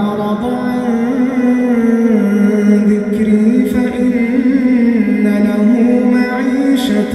أعرض عن ذكري فإن له معيشة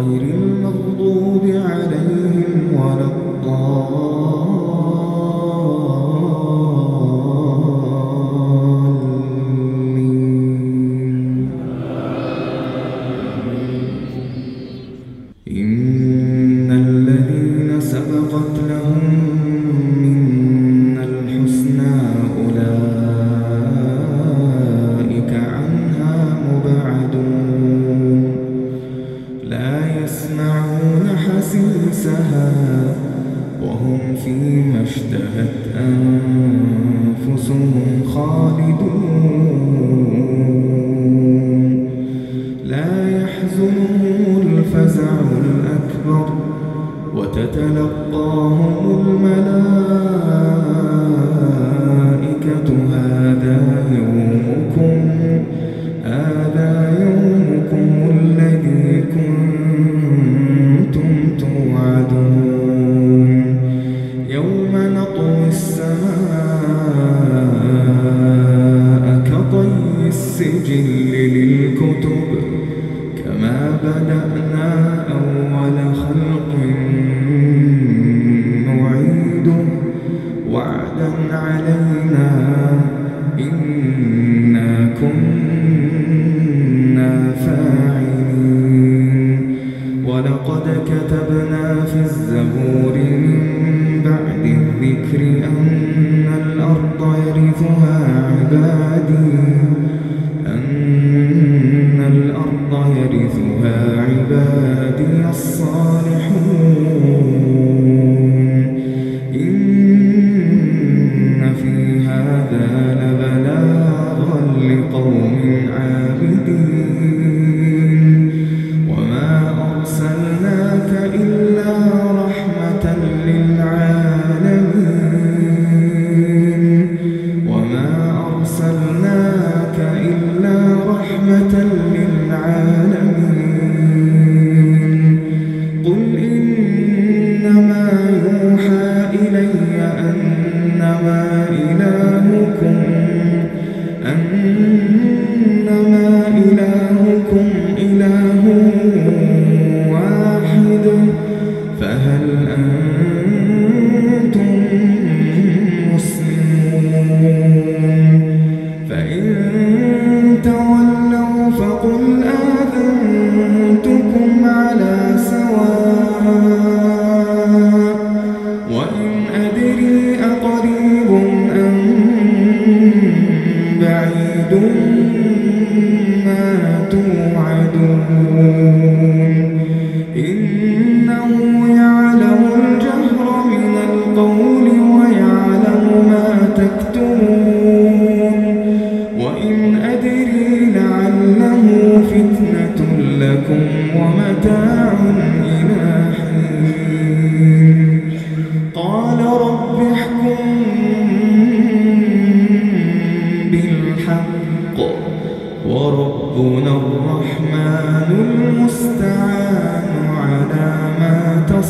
غير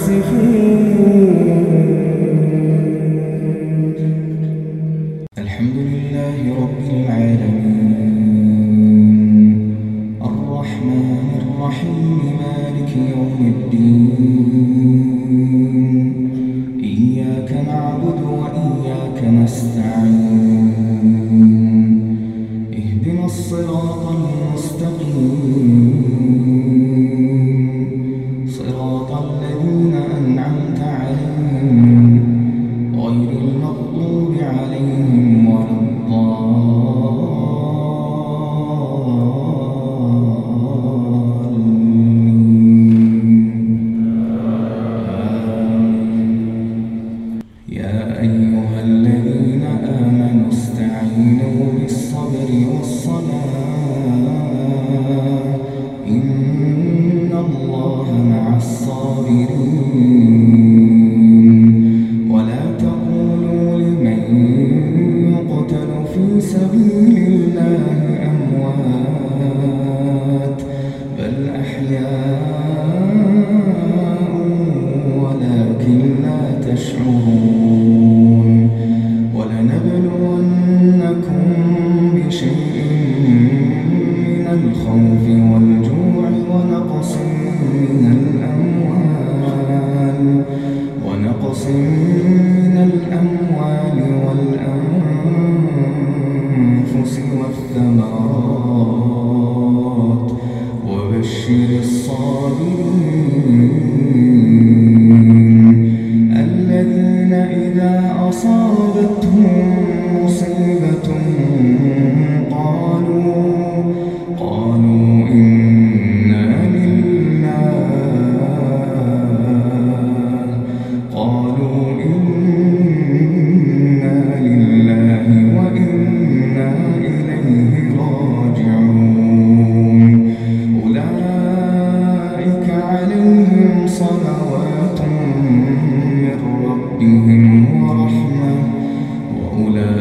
تصفون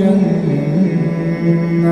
الجنة.